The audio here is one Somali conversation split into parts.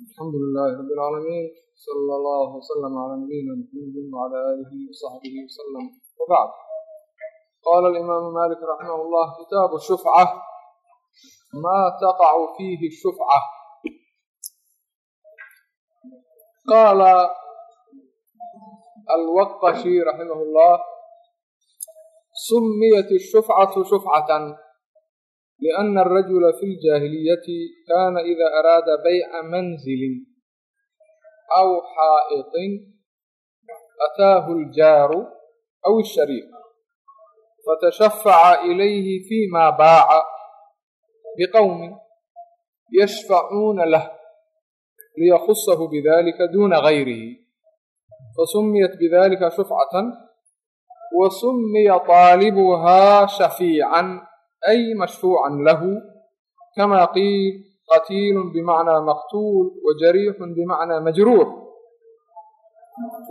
الحمد لله رب العالمين صلى الله وسلم على نبينا محمد وعلى آله وصحبه وسلم وبعد قال الإمام مالك رحمه الله كتاب الشفعة ما تقع فيه الشفعة قال الوقشي رحمه الله سميت الشفعة شفعة لأن الرجل في الجاهلية كان إذا أراد بيع منزل أو حائط أتاه الجار أو الشريك فتشفع إليه فيما باع بقوم يشفعون له ليخصه بذلك دون غيره فسميت بذلك شفعة وسمي طالبها شفيعا أي مشفوعا له كما قيل قتيل بمعنى مقتول وجريح بمعنى مجرور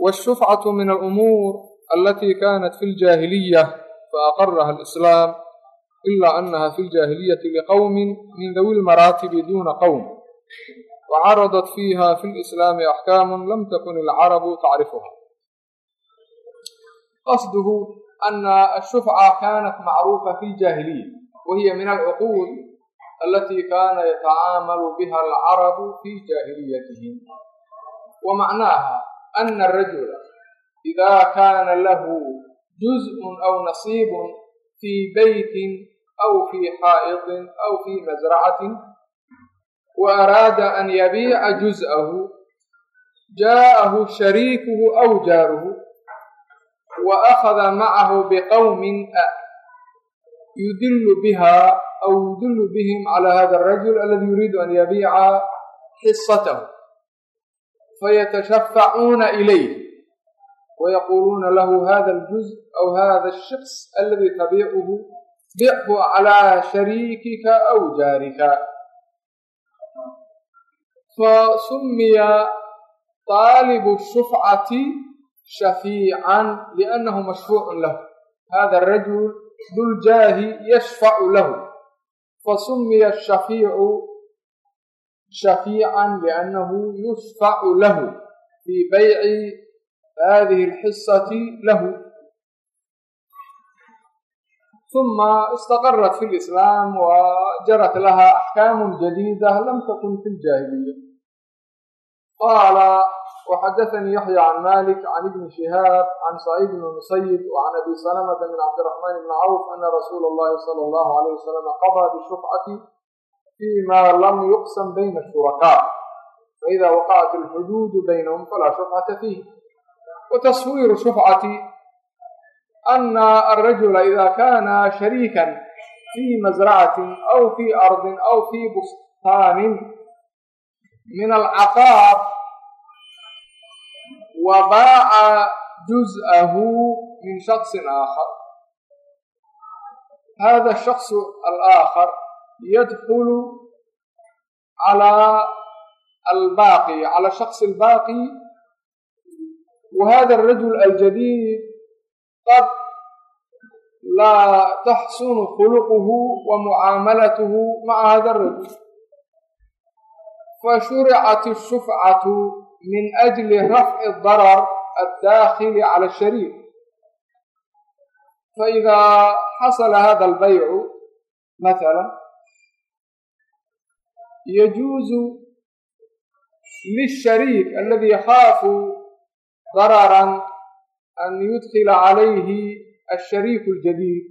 والشفعة من الأمور التي كانت في الجاهلية فأقرها الإسلام إلا أنها في الجاهلية لقوم من ذوي المراتب دون قوم وعرضت فيها في الإسلام أحكام لم تكن العرب تعرفها قصده أن الشفعة كانت معروفة في الجاهلية وهي من العقود التي كان يتعامل بها العرب في جاهليتهم ومعناها أن الرجل إذا كان له جزء أو نصيب في بيت أو في حائط أو في مزرعة وأراد أن يبيع جزءه جاءه شريكه أو جاره وأخذ معه بقوم yudilu biha aw yudilu bihim cala hada arajul aladi yuriidu an yabiica xisatahu fayatashafacuuna ilayh wayaquuluuna lahu hada aljuz aw hada ashiks aladi tabiicuhu bichu calaa shariikika aw jaarika fasumiya طaalibu shufcati shafiican liannahu mashfuucun lahu hada arajul duljaahi yashfacu lahu fasumiya ashafiicu shafiican liannahu yushfacu lahu fii bayci hadihi alxisati lahu uma istaqarat fi lislaam wajarat laha axkaamu jadiida lam takun fi ljaahiliya qaala وحدثني يحيى عن مالك عن بن شهاب عن سعيد بن مsyب وعن أbي سلمة بن cبدالرحمن بن عوف أن رسول الله صلى الله عليه وسلم qضى bالشhفcةi فيma lm يqسم byn الشhuركاء فإda وقعت الحدود بينهم فلا شhفcaةa فيه وتصوير شhفcaةi أن الرجل إdا كان شريكا في مزرعة أو في أرض أو في بsطاn من الcقاab wa baaca juz'ahu min shaksin aakhar hada shaksu alaakhar yadkulu calaa albaaqi cala shaksi albaaqi wa hada alrajul aljadiid qad laa taxsunu khuluquhu wa mucaamalatuhu maca hada alrajul fashuricat ashufcatu min ajli rafci darar addaakili cala ashariik faidaa xasala hada albaycu matala yajuuzu lishariik aladi yakhaafu dararan an yudkila calayhi ashariiku aljadiid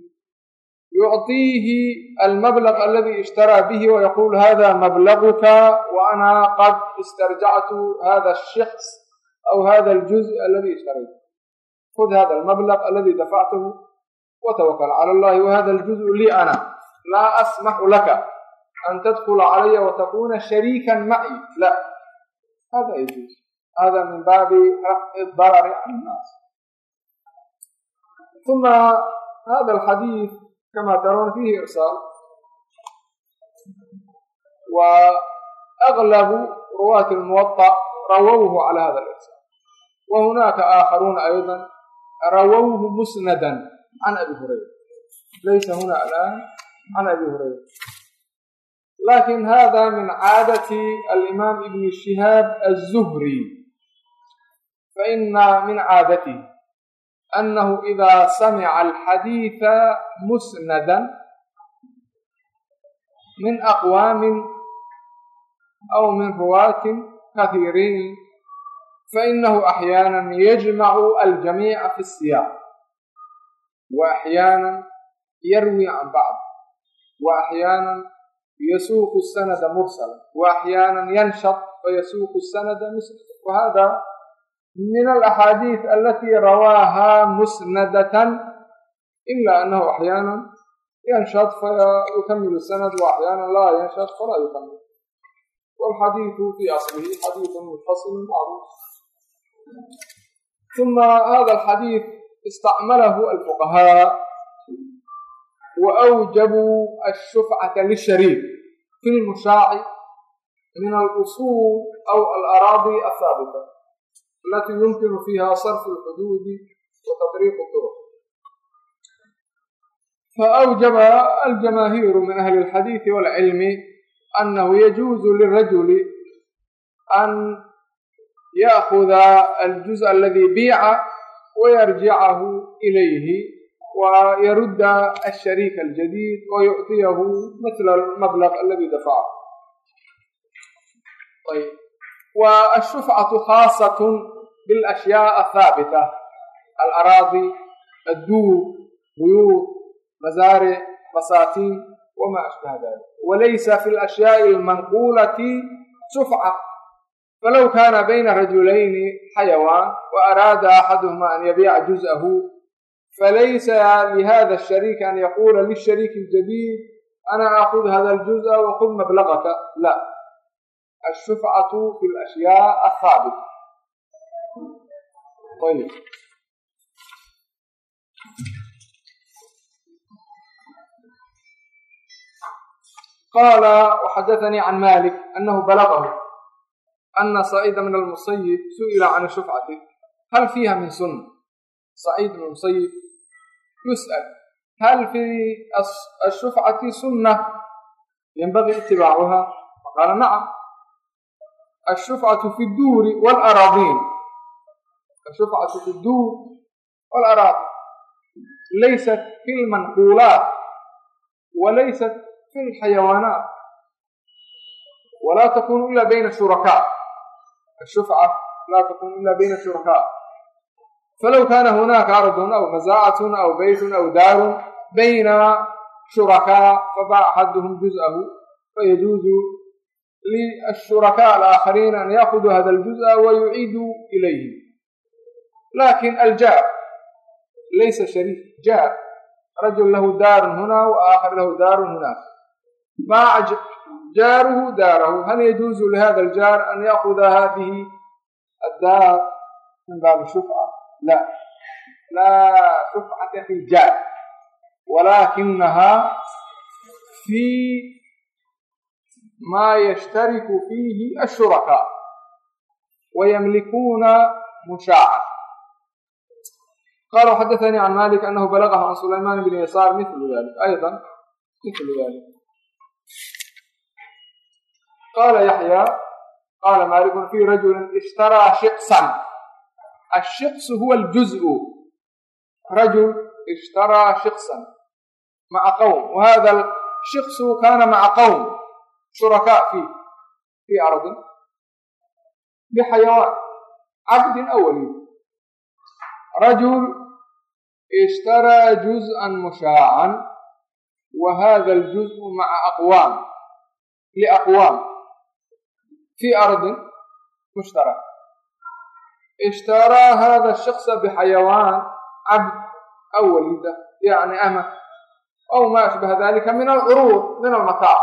yucطiihi almablaq aladii ishtaraa bihi wayaqul hada mablaguka wa ana qad istarjactu hada الshaks aw hada اljuz aladi ishtaraytu hud hada almablaq aladi dafactahu watawakl cala allahi wahada اljuزء lii ana laa asmaxu laka an tadkula calaya watakuna shariikan maci la hada yjuز hada min baabi rafci darari can الnaas uma hada xadiiث kama taroon fiihi irsaal wa aglabu ruwaati lmuwaطa rawawhu cala hada alirsaal wa hunaaka aakharuuna ayضa rawawhu musnada can abi hurayra laysa huna alaan can abi hurayra lakin hada min caadati alimaam ibn shihaab aلzuhri faina min caadatihi alxadiida musnada min aqwaami aw min ruwaatin kahiiriin fainahu axyaana yajmacu aljamiica fi الsiyaaq wa axyaana yarwi can bacd wa axyaana yasuuqu sanada mursala wa axyaana yanshad fayasuuqu sanada musnada wahada min alaxaadiid alatii rawaaha musnadatan ila anahu axyaana yanshad fayukamilu sanad wa axyaana laa yanshad falaa yukamil walxadiidu fi aslihi xadiidu munfasil macruuf uma hada alxadiid istacmalahu alfuqahaa wa awjabuu ashufcata lishariik fi lmushaaci min alusuul aw alaraadi athaabita yumkinu fiha sarfu alxuduudi wa tatriiqu turuq faawjaba aljamaahiiru min ahli alxadiidi waalcilmi annahu yajuuzu lirajuli an yaakuda aljuz aladi biica wayarjicahu ilayhi wayarudda ashariik aljadiid wayucطiyahu mila almablaq aladi dafacahu ayb wa ashufcatu khaasat biاlashyaa athaabita alaraadi adduur buyuut mazaaric basaatiin wma ashbaha dalik walaysa fi اlashyaai almanqulati shufca falow kaana bayna rajulayni xayawaan wa araada axaduhuma an yabiica juz'ahu falaysa lihada ashariiki an yaquula lishariiki aljadiid ana aakud hada aljuz'a wakud mablagaka la ashufcatu fi lashyaa athaabita ayb qaala waxadaanii can malik anahu balagahu ana saciida min almusayib su'ila can shufcati hal fiiha min sunna saciid bn musayib yus'al hal fii ashufcati sunna yanbagii itibaacuha faqaala nacam ashufcatu fi duuri wlaraadiin ashufcatu fi duur wlaraadiin laysat fi lmanquulaat walaysat fi lxayawaanaat walaa takunu ila bayna shurakaa الشفعة لا تكون إلا بين الشركاء فلو كان هناك أرض أو مزاعة أو بيت أو دار بين شركاء فباع أحدهم جزءه فيجوز للشركاء الآخرين أن يأخذوا هذا الجزء ويعيدوا إليه لكن الجار ليس شريك جار رجل له دار هنا وآخر له دار هناك باع jaaruhu daarahu hal yajuuzu lihada aljaar an yaakuda hadihi addaar min baabi shufca la laa shufcata fi ljaar walakinaha fi ma yashtariku fiihi ashurakaa wayamlikuuna mushaaca qala xadaثanii can malik anahu balagahu can sulayman bn yasaar mil dalik ayضa mil dalik qaala yaxya qaala malikun fi rajulin ishtaraa shiqsan ashiqsu huwa aljuzu rajul ishtaraa shiqsan maca qowm wahada shiqsu kana maca qowm shurakaa fi fi ardin bixayawaan cabdin awalin rajul ishtaraa juz'an mushaacan wa hada aljuزء maca aqwaam liaqwaam في أرض مشترك اشترى هذا الشخص بحيوان عبد أو وليدة يعني أمة أو ما أشبه ذلك من العروض من المتاع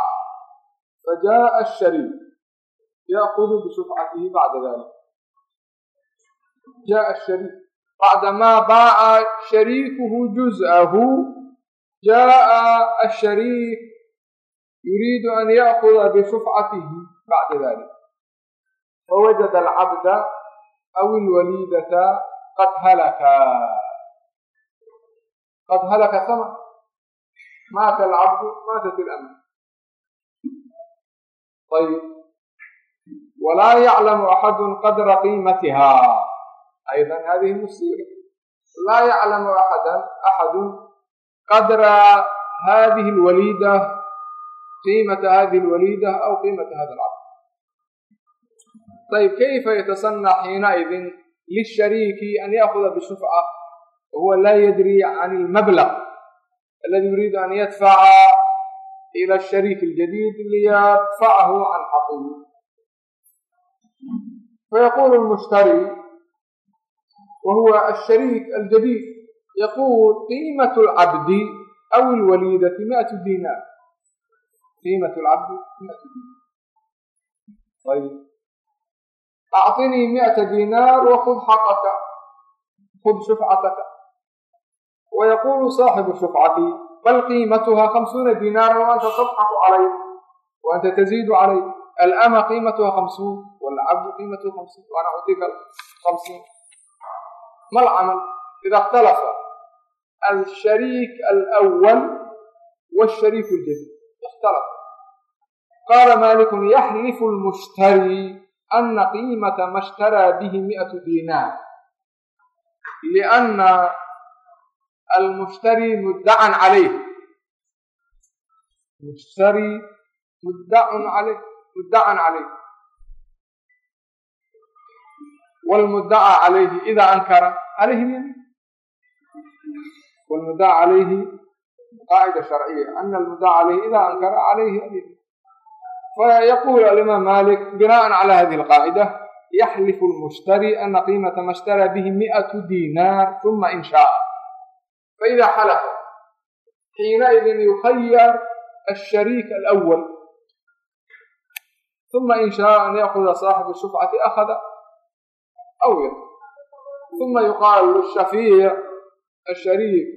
فجاء الشريك يأخذ بسفعته بعد ذلك جاء الشريك بعدما باع شريكه جزءه جاء الشريك يريد أن يأخذ بسفعته بعد ذلك فوجد العبد أو الوليدة قد هلكا قد هلك سمع مات العبد ماتت الأمة ayb walaa yaclamu axadu qadra qiimatiha ayda hadihi musiiba laa yaclamu axadan axadu qadra hadihi alwaliida qiimata hadihi alwaliida aw qiimata hada alcabd ayb kayfa yatasana xiinaidin lishariiki an yaakuda bishufca wahuwa laa yadri can almablaq aladi yuriidu an yadfaca ila ashariik aljadiid liyadfacahu can xaqihi fayaqulu lmushtari wahuwa ashariik aljadiid yaqul qiimat lcabdi aw lwaliidati miatu diinaar qiimat lcabdi miatu diinaar ayb acطinii miata diinaar wakud xaqaka kud shufcataka wayaqulu saaxibu shufcati bal qiimatuha hamsuuna diinaaran waanta tadxaku calay waanta taziidu calay alama qiimatuha hamsuun walcabdu qiimatuhu hamsuun waana utika hamsiin ma alcamal ida ikhtalafa alshariik alأwal wاshariik اljadيid ikhtalafa qaala malikun yaxlifu lmushtari ana qiimata ma shtaraa bihi mi'atu diinaar lianna almushtari muddacan calayh mushtari muddacun calayh muddacan calayh wlmuddaca calayhi idaa ankara lyamiin wlmuddaca calayhi qaacida sharciya ana almuddaca calayhi idaa ankara calayhi alyamiin fayaqul alimaam malik binaan cala hadihi alqaacida yaxlifu lmushtari ana qiimata ma shtaraa bihi mi'atu diinaar uma in shaaa faida xalafa xiinaidin yukhayar ashariik alأwal uma in shaaa an yaakuda saaxibu shufcati akhada aw yatr uma yuqaal lishafiic ashariik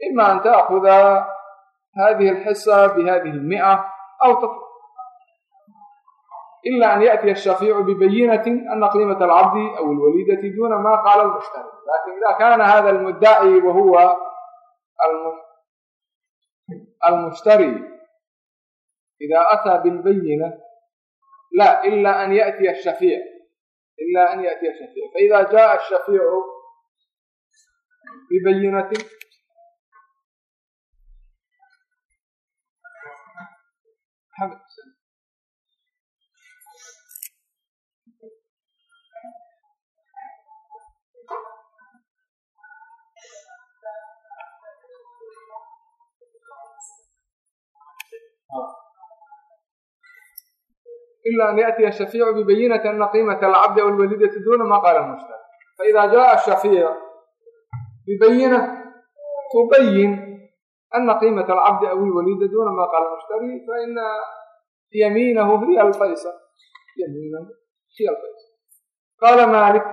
ima an taakuda hadihi alxisa bihadihi almi'a aw tatr ila an yaأtiya الshafيicu bibayinati ana qiimaة alcabdi aw اlwaliidati duna ma qaala اlmushtari lakin ida kana hada اlmudaci wahuwa almushtari ida ataa biاlbayina la ila an yaأtiya الshafيic ila an yaأtiya الshafيic faida jaءa الshafيicu bibayinati ila an yaأtiya shafiicu bibayinati ana qiimata alcabdi aw lwalidati duna ma qaala mushtari faida jaءa shafiic bibayina tubayin ana qiimata alcabdi aw lwalida duna ma qaala mushtari faina yamiinahu hiya alfaysal yamiinahu hiya alfaysal qaala malik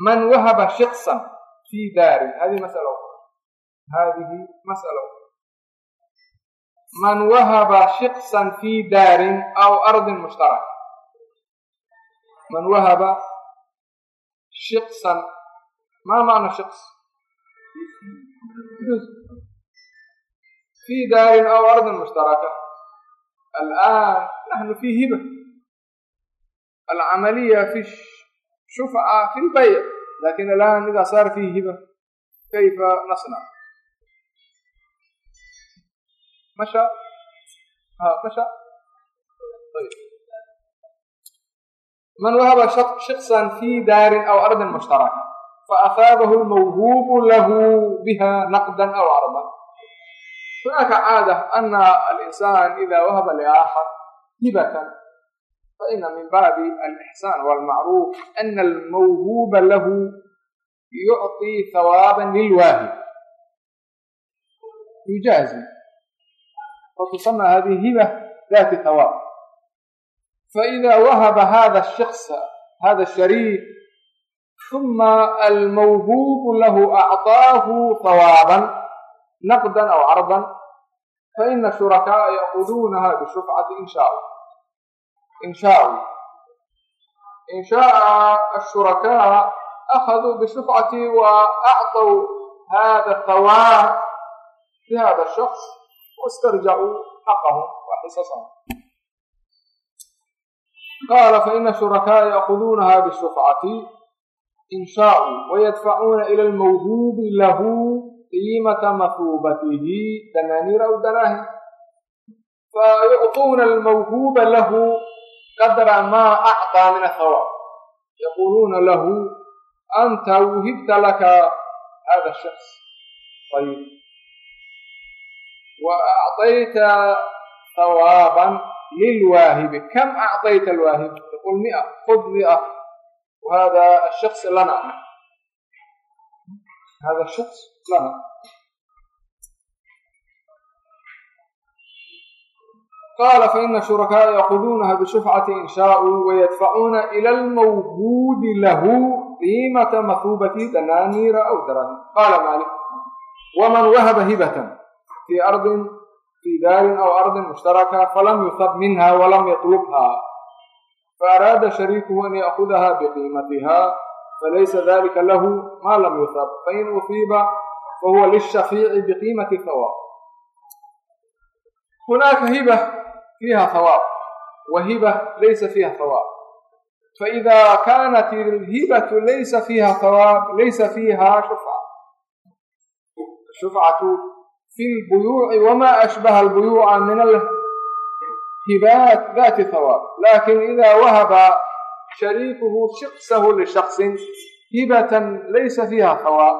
man wahaba shiksan fi daari hadihi masala hadihi masala man wahaba shiksan fi daarin aw ardin mushtarak. Man wahaba shiksan ma macna shiks fi daarin aw ardin mushtaraka alآn naxnu fi hiba alcamaliya fi shufca fi lbayc laakiin alan ida saar fi hiba kayfa nasnac مشى ها مشى طيب من وهب شخصا في دار أو أرض مشتركة فأثابه الموهوب له بها نقدا أو عرضا هناك عادة أن الإنسان إذا وهب لآخر هبة فإن من باب الإحسان والمعروف أن الموهوب له يعطي ثوابا للواهب يجازي fatusanى hadihi hiba dati hawaab faإida wahaba hada الshakص hada الshariik ثuma almawhubu lahu acطaahu hawaaban naqdan aw cardan faina shurakaaa ya'kuduunaha bishufcati in sha in shaau in shaaa ashurakaa akhaduu bishufcati wa acطaw hada hawaab lihada shaks wastarjacuu xaqahum wa xisasahum qaala faina shurakaaa ya'kuduunaha bishufcati in shaa'uu wayadfacuuna ila almawhuubi lahu qiimata mahuubatihi danaaniir aw danaahim fayucطuuna almawhuuba lahu qadra maa acطىa min ahawaab yaquuluuna lahu anta wuhibta laka hada shaks ayib wa acطayta hawaaban lilwaahibi kam acطayta alwaahib yaqul mia khud mia wahada ashaks lana hada shaks lana qaala faina shurakaaa yaquduunaha bishufcati in shaauu wayadfacuuna ila almawhuudi lahu qiimata mahuubati danaaniira aw daraahim qaala maalik waman wahaba hibatan fii ardin fii daarin aw ardin mushtaraka falam yusab minha walam yatlubha faaraada shariikuhu an ya'kudaha biqiimatiha falaysa dalika lahu ma lam yusab fain usiiba fahuwa lishafiici biqiimati hawaab hunaaka hiba fiiha hawaab wa hiba laysa fiiha hawaab faإida kanat اlhibatu laysa fiiha hawaab laysa fiiha shufca shufcatu fi lbuyuuci wama ashbaha albuyuuca min alhibaat dati hawaab laakiin ida wahaba shariikuhu shiqsahu lishaksin hibatan laysa fiiha hawaab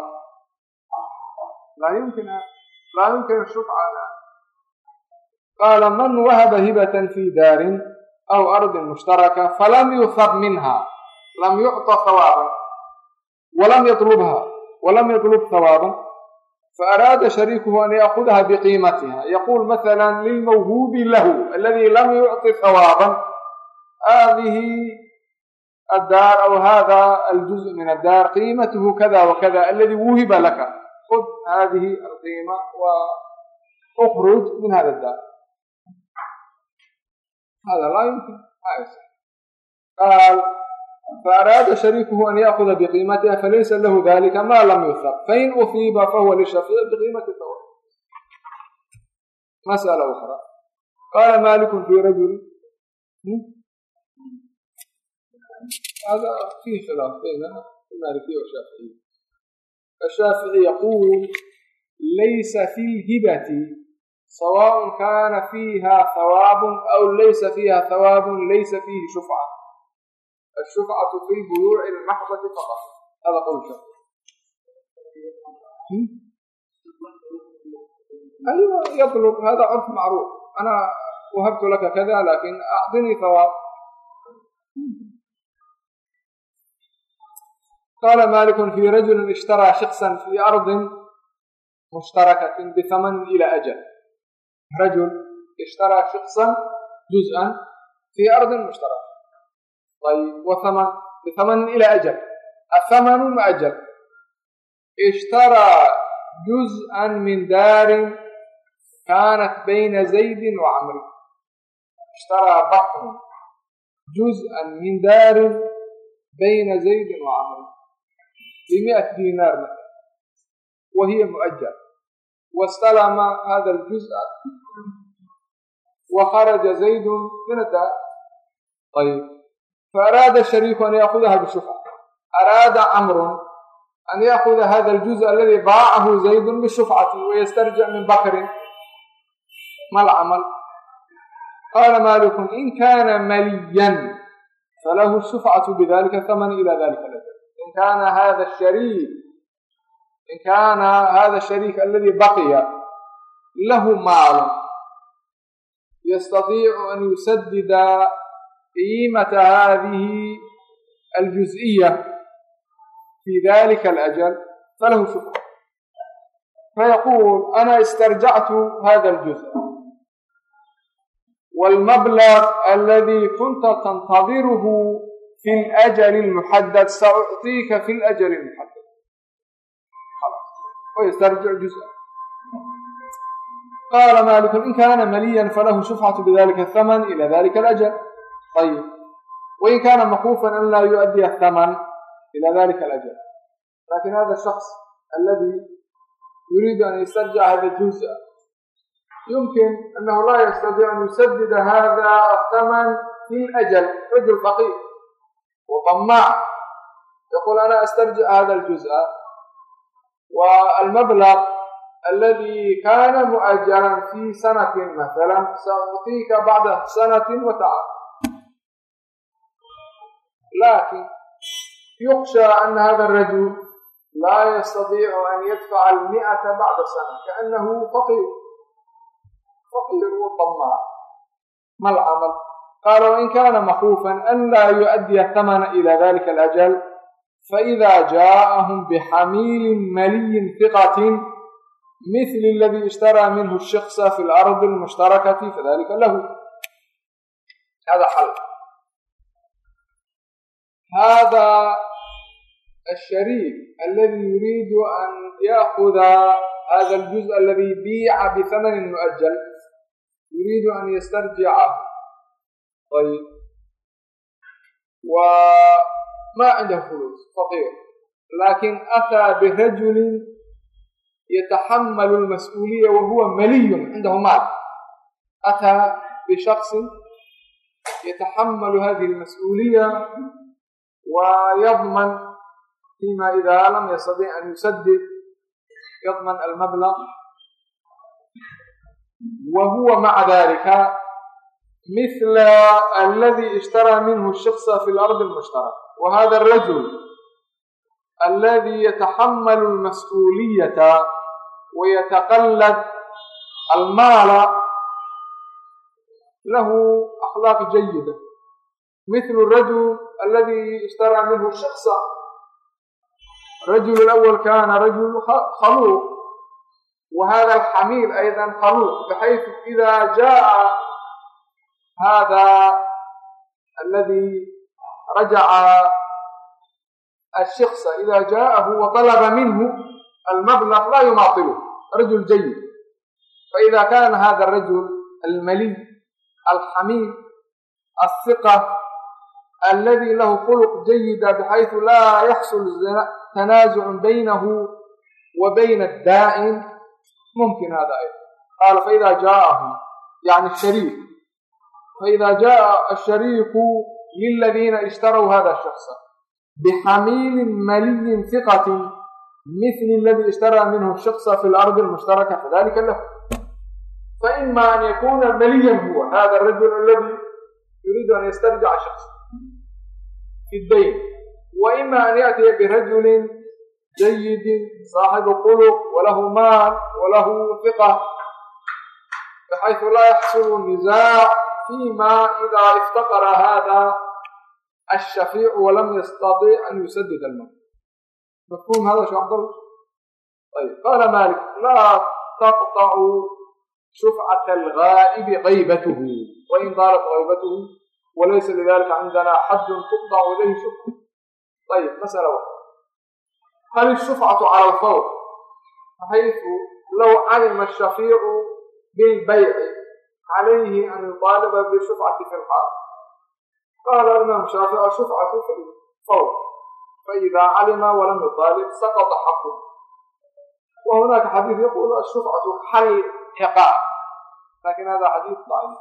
laa yumkin laa yumkin shufca qaala man wahaba hibatan fii daarin aw ardin mushtaraka falam yufaq minha lam yucطa hawaaban walam yatlubha walam yatlub hawaaban faaraada shariikuhu an yaakudaha biqiimatiha yaquul maala lilmawhuubi lahu aladi lam yucطi hawaaban hadihi addaar aw hada aljuzء min addaar qiimatuhu kada wakada aladi wuhiba laka khud hadihi alqiima wa ukruj min hada daar hada laa yumkin qaal faaraada shariikuhu an yaakuda biqiimatiha falaysa lahu dalika ma lam yusab fain usiiba fahuwa lishafiic biqiimati sawa masأala ukra qaala malikun fi rajuli hada fihi khilaaf bayna malikiya washaaficiy ashaafici yaquul laysa fi lhibati sawaaء kana fiiha hawaab aw laysa fiiha hawaab laysa fiihi shufca ashufcatu fi buyuuci lmaxbati faqat hada qowl sha aywa yatlub hada curf macruuf ana wahabtu laka kada laakiin acdinii hawaab qaala maliku fi rajuli ishtaraa shiksa fi ardi mushtarakatin bihamanin ila ajal rajul ishtaraa shiksan juz'an fii ardin mushtarak ayb wahaman bihamanin ila ajal athamanu muajal ishtaraa juz'an min daarin kaanat bayna zaydin wa camri ishtaraa bakru juz'an min daarin bayna zaydin wa camri bimi'at dinaar mala wa hiya muajal واstlma hada الجزء وخرج زayd min الdاr ayb faأraada الشharيiku an yأخudaha bشhufcة أraada cmr an yأخuda hada الجزء aladi baacahu زayd bشhufcati وystarjic min bakri ma lcml qala malik in kana malya falahu الshufcaة bdalika الثmn ilى dalika اlأjل in kana hada الشharيik in kaana hada shariik aladi baqiya lahu maalun yastatiicu an yusadida qiimata haadihi aljuز'iya fi dalika alajal falahu shukr fayaquul ana istarjactu hada aljuz' wاlmblغ aladi kunta tantadirhu fi اlأjl اlmuxadad saucطika fi اlأjl اlmuxadad وystarjiع juزءa qaala maliku in kana maliya falahu shufcaة bdalika الthmn ilى dalika اlأjl ayib wain kana makuufan an laa yuaddiya thaman ila dalika alajal laakiin hada shaks aladi yuriidu an yastarjica hada juza yumkin anahu laa yastadiic an yusadida hada athaman fi lajal rajul faqiir waطamaac yaqul ana astarjic hada aljuza والمبلغ الذي كان مؤجلا في سنة مثلا سأعطيك بعد سنة وتعال laakiin yukshaa an hada arajul laa yastadiicu an yadfaca almiata bacda sana kaanahu faqiir faqiir u damaa mal camal qaala wain kaana makhuufan an laa yuaddiya thamana ila dalika alajal faإida jaaءahum bxamiilin maliyin hiqatin mil اladii ishtaraa minhu الshiksa fi اlardi اlmushtarakati fadalika lahu hada xal حل هذا الشريك الذي يريد أن يأخذ هذا الجزء الذي بيع بثمن مؤجل يريد أن يسترجعه طيب وما عنده فلوس فقير لكن أتى برجل يتحمل المسؤولية وهو ملي عنده مال أتى بشخص يتحمل هذه المسؤولية ويضمن فيما إذا لم يستطيع أن يسدد يضمن المبلغ وهو مع ذلك مثل الذي اشترى منه الشخص في الأرض المشترك وهذا الرجل الذي يتحمل المسؤولية ويتقلد المال له أخلاق جيدة مثل الرجل aladi ishtaraa minhu shaksa rajul اlawl kana rajul khaluq wa hada alxamiil ayda khaluq baxaytu ida jaa hada aladi rajaca ashiksa ida jaءahu wa طalaba minhu almablaq la yumaatilu rajul jayid faida kana hada rajul almaliy alxamiil asiqa الحميد الثقة الذي له خلق جيد بحيث لا يحصل تنازع بينه وبين الدائن ممكن هذا أيضا قال فإذا جاءه يعني الشريك فإذا جاء الشريك للذين اشتروا هذا الشخص بحميل ملي ثقة مثل الذي اشترى منه الشخص في الأرض المشتركة فذلك له فإما أن يكون مليا هو هذا الرجل الذي يريد أن يسترجع شخصا في الدين وإما أن يأتي برجل جيد صاحب خلق وله مال وله ثقة بحيث لا يحصل نزاع فيما إذا افتقر هذا الشفيع ولم يستطيع أن يسدد المال مفهوم هذا شو عبد الله طيب قال مالك لا تقطع شفعة الغائب غيبته وإن طالت walaysa lidalika cindanaa xadun tuqdacu ilayhi shufca ayib masala wa hal ishufcatu cala alfawr xaysu low calima ashafiicu bilbayci calayhi an yuطaaliba bishufcati fi lxaal qaala imaam shaafic ashufcatu fi lfawr faida calima walam yuطaalib saqطa xaqu wa hunaaka xadiid yaqulu ashufcatu xal ciqaab laakiin hada xadiid daciif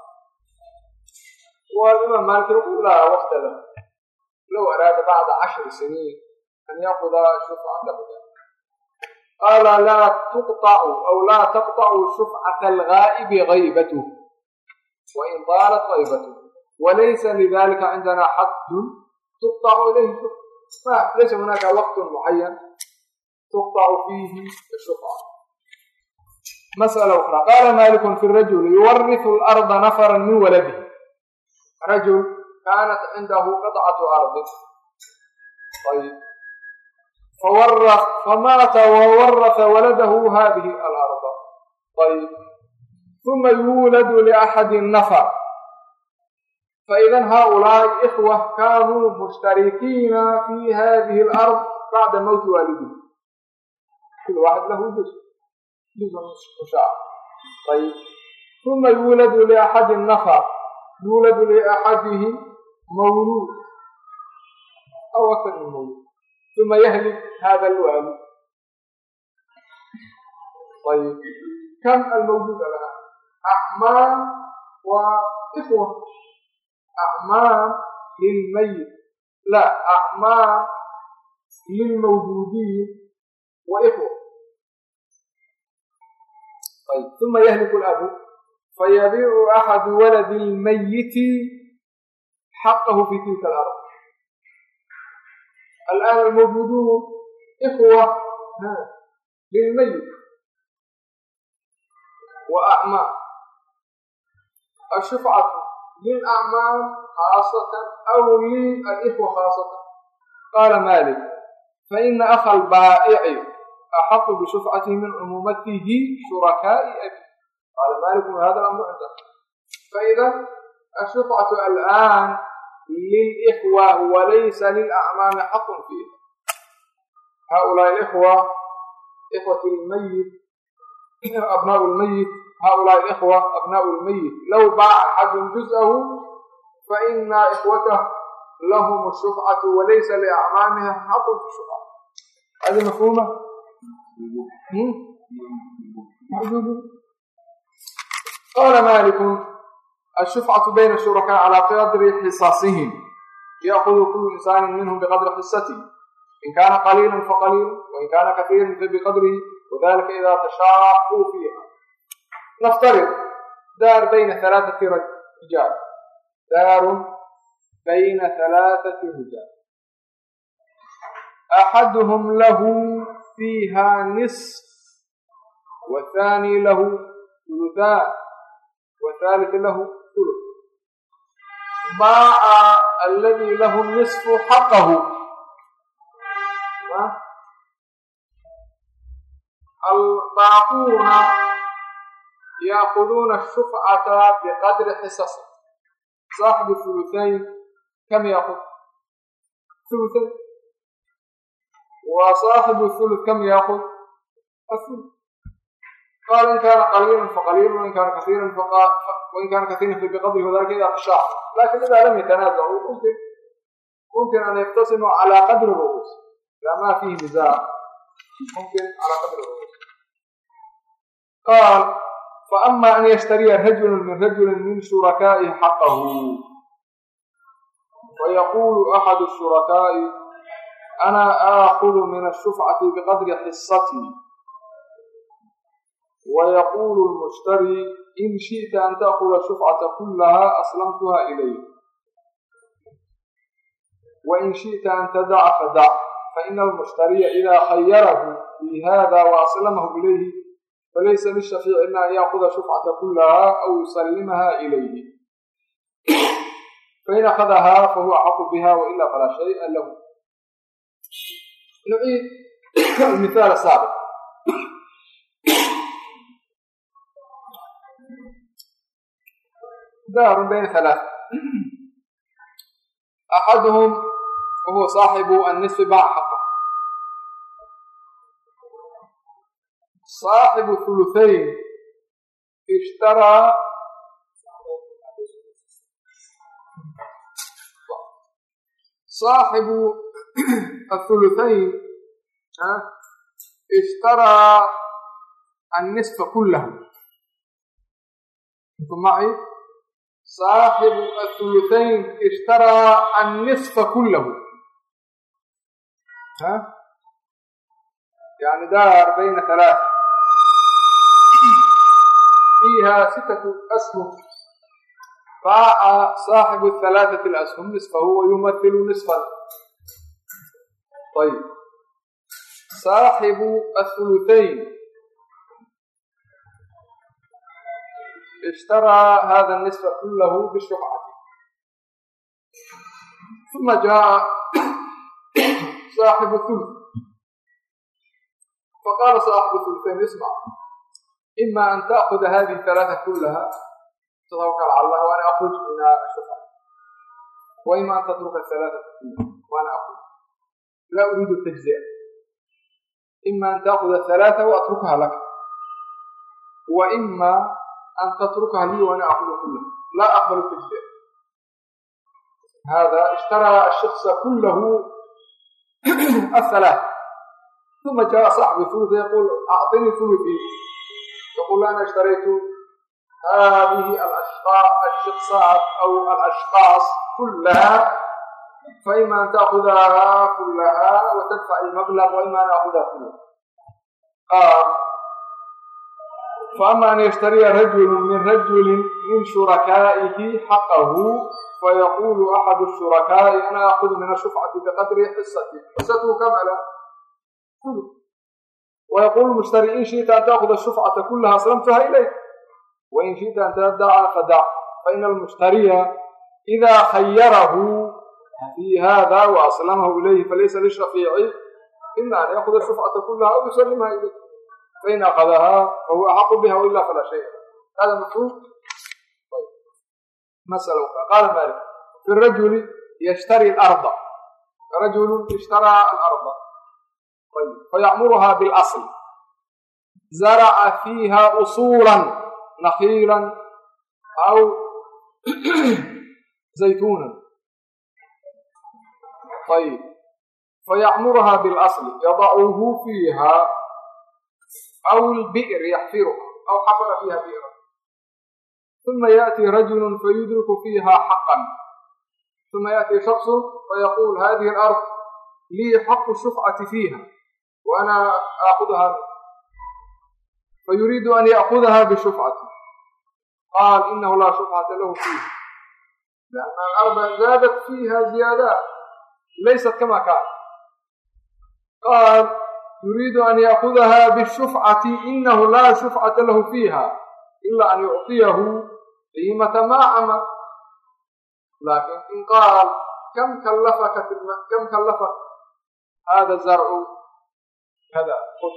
والإمام مالك يقول لا وقت لو أراد بعد عشر سنين أن يأخذ شفعة قال لا تقطع أو لا تقطع شفعة الغائب غيبته وإن طالت غيبته وليس لذلك عندنا حد تقطع إليه شفعة فليس هناك وقت معين تقطع فيه الشفعة مسألة أخرى قال مالك في الرجل يورث الأرض نفرا من ولده رجل كانت عنده قطعة أرض طيب فورث فمات وورث ولده هذه الأرض طيب ثم يولد لأحد النفر فإذا هؤلاء إخوة كانوا مشتركين في هذه الأرض بعد موت والده كل واحد له جزء جزء مشاع طيب ثم يولد لأحد النفر يولد لأحدهم مولود أو أكثر من مولود ثم يهلك هذا الوالد طيب كم الموجود الآن أحمام وإخوة acmaam lilmayit la acmaam lilmawjuudiin wa ikhwa ayb uma yahliku labu fayabiicu axadu waladi lmayiti xaqahu fi tilka alard alآن almawjuuduun ikhwa lilmayit wa acmaam ashufcatu lilacmaam khaasatan aw lilإkhwa khaasatan qaala malik faina akha albaa'ici axaqu bishufcatihi min cumuumatihi shurakaa'i abi qaala maliku hada lamru cinda faida ashufcatu alآan lilإkhwa walaysa lilacmaami xaqun fiiha haؤulaaءi ikhwa ikhwati lmayit abnaa lmayit haؤulaaءi ikhwa abnaء lmayit low baaca axadun juz'ahu faina ikhwatah lahm shufcatu walaysa liacmaamiha xaqun fi shufca hadi mafhuma qala maliku ashufcatu bayna shurakaa calaa qadri xisasihim yaakudu kulu insaani minhum biqadri xisatihi in kaana qaliila faqaliil wain kaana kaiira fabiqadrihi wadalika ida tashaaquu fiiha naftarid daar bayna halaaثati rijaal daarun bayna halaaثati rijaal axaduhum lahu fiiha nisf wathani lahu thuluthaan wathaalith lahu thuluth baaca aladi lahu nisfu xaqahu albaaquuna yaakuduuna shufcata biqadri xisasi saaxibu thuluthayn kam yaakud thuluthayn وصاحب الثلث كم يأخذ الثلث قال إن كان قليلا فقليل وإن كان كثيرا فقا وإن كان كثيرا فبقدره وذلك إذا تشاع لكن إذا لم يتنازعوا ممكن ممكن أن يقتسموا على قدر الرؤوس لا ما فيه نزاع ممكن على قدر الرؤوس قال فأما أن يشتري رجل من رجل من شركائه حقه فيقول أحد الشركاء أنا آخذ من الشفعة بقدر حصتي ويقول المشتري إن شئت أن تأخذ الشفعة كلها أسلمتها إليك وإن شئت أن تدع فدع فإن المشتري إذا خيره في هذا وأسلمه إليه فليس للشفيع إلا أن يأخذ الشفعة كلها أو يسلمها إليه فإن أخذها فهو أحق بها وإلا فلا شيء له نعيد المثال السابق دار بين ثلاث أحدهم وهو صاحب النصف باع حقه صاحب الثلثين اشترى صاحب الثلثين اشترى النصف كله انتم معي صاحب الثلثين اشترى النصف كله ها يعني دار بين ثلاثة فيها ستة أسهم باع صاحب الثلاثة الأسهم نصفه ويمثل نصفا ayb saaxibu athulutayn ishtaraa hada nisfa kulahu bishufcati uma jaa saaxibu thuluth faqaala saaxibu thulutayn ismac ima an taakuda hadihi halaata kulaha tatawakal cala allah waana akruj min ashufca wa an tatruka halaata waana akruj laa uriidu tajzia ima an taakuda halaaa waatrukaha laka wa an tatrukaha lii waana akuda kula laa aqbalu tajzia hada ishtaraa ashiksa kulahu ahalaa uma jaa صaxbu ثuluث yaqul acطinii ثuluثii yaqul ana ishtaraytu هذه الشخصات أو الأشخاص كلها فإما أن تأخذها كلها وتدفع المبلغ وإما أن أخذها كلها faama an yashtariya رجل من rajulin min shurakaa'ihi xaqahu fayaqulu axadu shurakaa'i ana aakhud min ashufcati biqadri xisati xisatuhu kamala ويقول المشتري إن شئت أن تأخذ الشفعة كلها أسلمتها إليك وإن شئت أن تدع فدع فإن المشتري إذا خيره في هذا وأسلمه إليه فليس للشفيع إلا أن يأخذ الشفعة كلها أو يسلمها إليه فإن أخذها فهو أحق بها وإلا فلا شيء هذا مفهوم طيب مسألة أخرى قال مالك في الرجل يشتري الأرض رجل اشترى الأرض طيب فيعمرها بالأصل زرع فيها أصولا نخيلا أو زيتونا طيب فيعمرها بالأصل يضعه aw lbir yaxfiruha aw xafara fiiha bira uma yaأtii rajulu fayudriku fiiha xaqan uma yaأtii shaksu fayaqul hadihi اlard lii xaqu shufcati fiiha waana aakudha fayuriidu an yaأkudaha bishufcati qaal inahu laa shufcata lahu fiiha لأn alarba zaadat fiiha ziyaadaat laysat kama kaan qaal yuriidu an yaakudaha bishufcati inahu laa shufcata lahu fiiha ila an yucطiyahu qiimata maa camal laakin in qaal kam kallafaka kam kallafak hada zarcu kada khud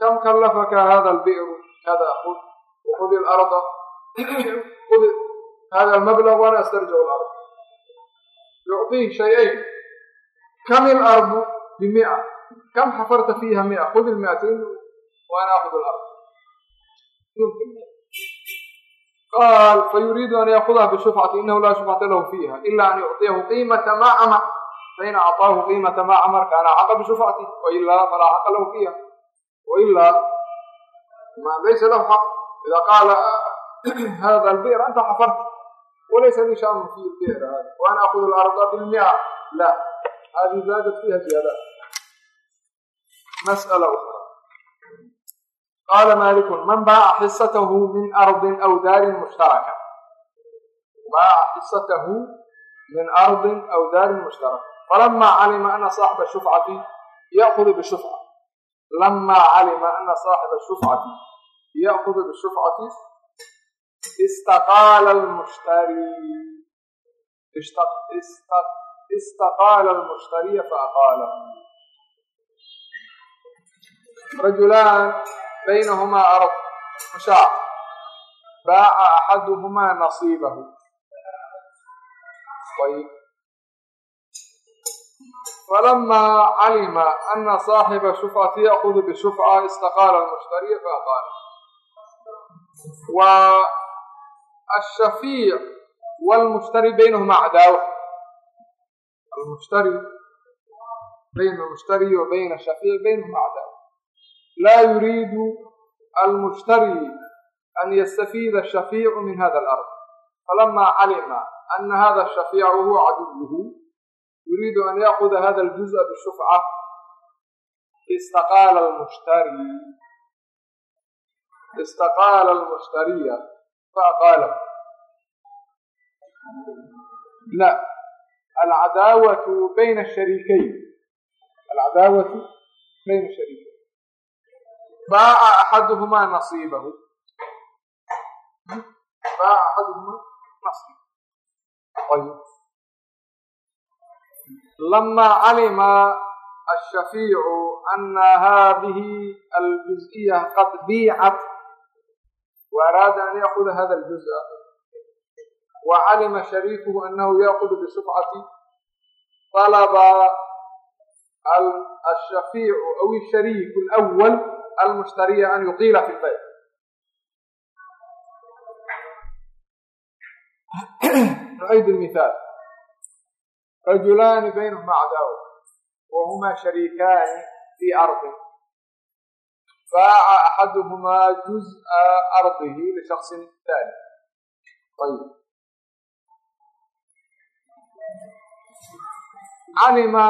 kam kallafaka hada albi'ru kada khud وخذ الأرض خذ هذا المبلغ وأنا أسترجع الأرض يعطيه شيئين كم الأرض بمئة كم حفرت فيها مئة خذ المئتين وأنا أخذ الأرض يمكن قال فيريد أن يأخذها بالشفعة إنه لا شفعة له فيها إلا أن يعطيه قيمة ما عمر فإن أعطاه قيمة ما عمر كان حق بشفعته وإلا فلا حق له فيها وإلا ما ليس له حق إذا قال هذا البئر أنت حفرت وليس لي شأن في البئر هذا وأنا أخذ الأرض بالمئة لا هذه زادت فيها زيادات masألة أخرى قال مالك من باع حصته من أرض أو دار مشتركة باع حصته من أرض أو دار مشتركة فلما علم أن صاحب الشفعة يأخذ بالشفعة لما علم أن صاحب الشفعة يأخذ بالشفعة استقال المشتري استقال المشتري فأقاله rajulaan baynahumaa arad mashaac baaca axaduhumaa nasiibahu ayb falamaa calima ana saaxiba shufcati ya'kudu bishufca istaqaala almushtariya faaqaala wa ashafiic wاlmushtari baynahumaa cadaawa almushtari bayna almushtari wa bayna shafiic baynahumaa cadaawa laa yuriidu almushtari an yastafiida shafiicu min hada alard falama calima ana hada shafiica huwa caduwuhu yuriidu an yaakuda hada aljuزءa bishufca istaqaala almushtari istaqaala almushtariya faaqaalahu la alcadaawatu bayna ashariikayn alcadaawatu bayna ashariikayn baaca axaduhumaa nasiibahu baaca axaduhumaa nasiibahu lamaa calima ashafiicu ana haadihi aljuz'iya qad biicat wa araada an yaakuda hada aljuza wa calima shariikuhu anahu yaakudu bisufcati طalba الshafيic aw الshariik اlأwl almushtariya an yuqiila fi lbayc nucid lmithaal rajulaani baynahuma cadaawa wahuma shariikaani fii ardin baaca axaduhumaa juz'a ardihi lishaksin taani ayib calima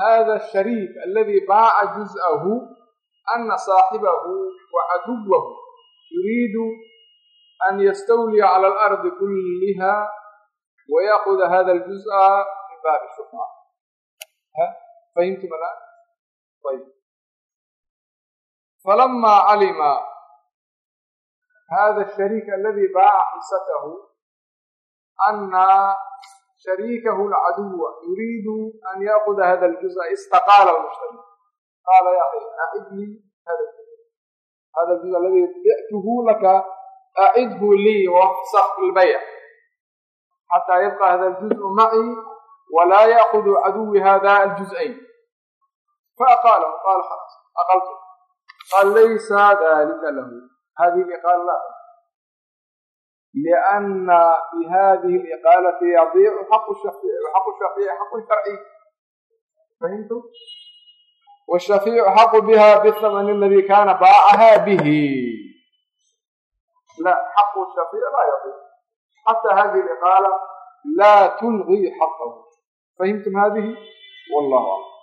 hada shariik aladi baaca juz'ahu ana saaxibahu wa caduwahu yuriidu an yastawliya cala alardi kulliha wayaأkuda hada اljuz'a min baabi shufca fahimtum alaan ayb falama calima hada الshariik aladi baaca xisatahu ana shariikahu alcaduwa yuriidu an yaakuda hada اljuz'a istaqaala lmushtari qaala ya akhi acidlii hada hada اljuz aladi bi'tuhu laka acidhu lii wafsaq lbayc xataa yabqa hada اljuzء macii walaa yaakudu caduwi hada aljuz'ayn faaqaalahu qaala khalas aqaltu qaal laysa dalika lahu hadihi qaal la lianna fi hadihi liqaalati yadiicu xaqu shafiici waxaqu shafiici xaqu sharciy fahimtu wshafiicu xaqu biha bihamani aladi kana baacaha bihi la xaqu shafiic laa yadiic xata hadihi liqaala laa tulgii xaqahu fahimtum hadihi wallahu aclam